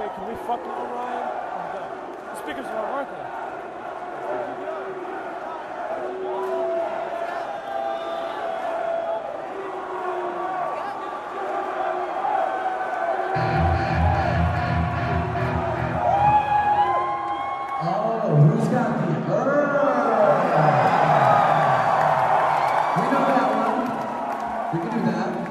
okay, can we fuck with Orion? The speakers aren't working. Oh, we know that one. We can do that.